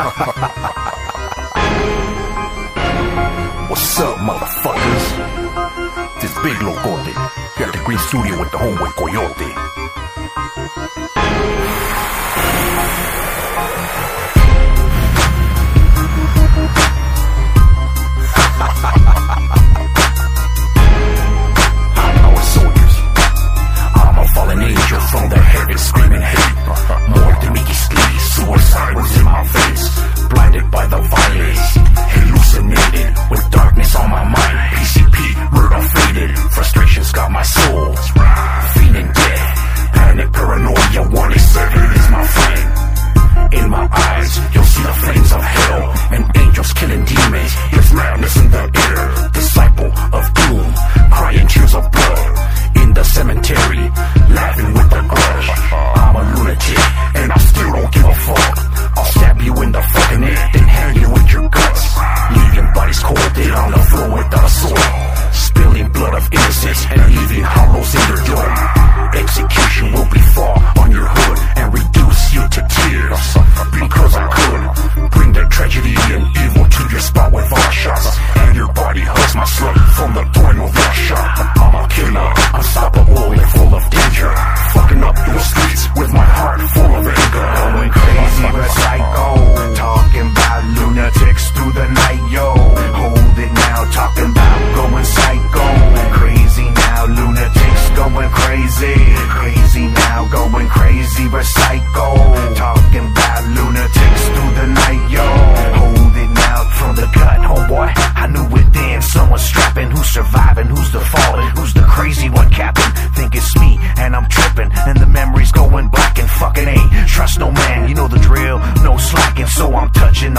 What's up, motherfuckers? This big Lokote here at the Green Studio with the homeboy Coyote.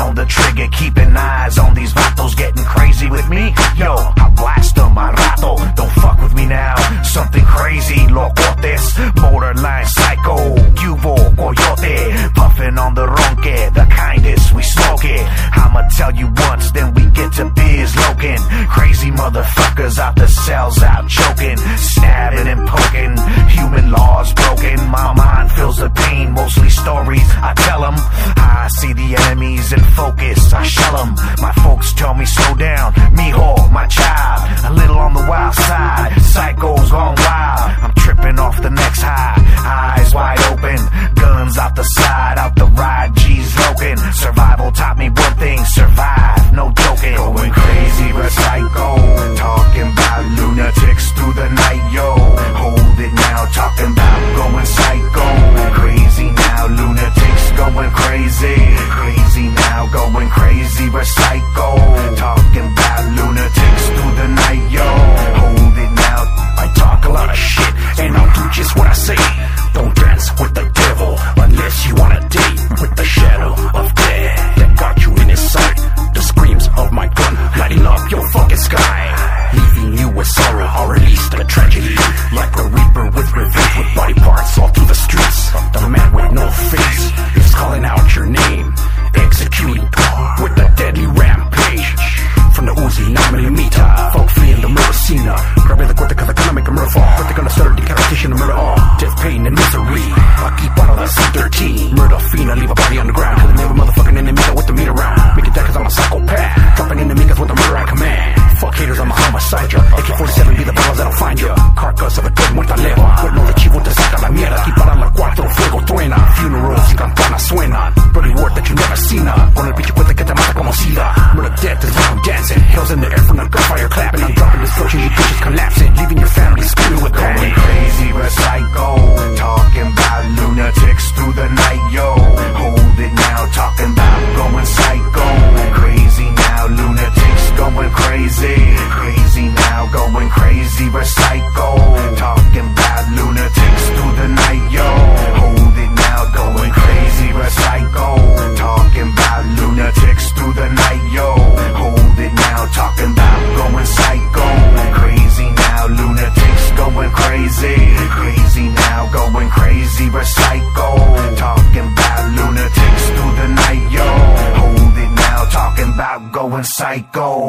on the trigger, keeping eyes on these vatos getting crazy with me. Yo, I blast them, I rato, don't fuck with me now. Something crazy, locotes, borderline psycho, cubo, coyote, puffing on the ronque, the kindest, we smoke it. I'ma tell you once, then we get to biz, Logan. Crazy motherfuckers out the cells out choking. My folks tell me slow down, me, mijo, my child. A little on the wild side, psychos gone wild. I'm tripping off the next high, eyes wide open, guns out the side, out the ride. Not. Recycle. psycho. Talking about lunatics through the night, yo. Hold it now, talking about going psycho.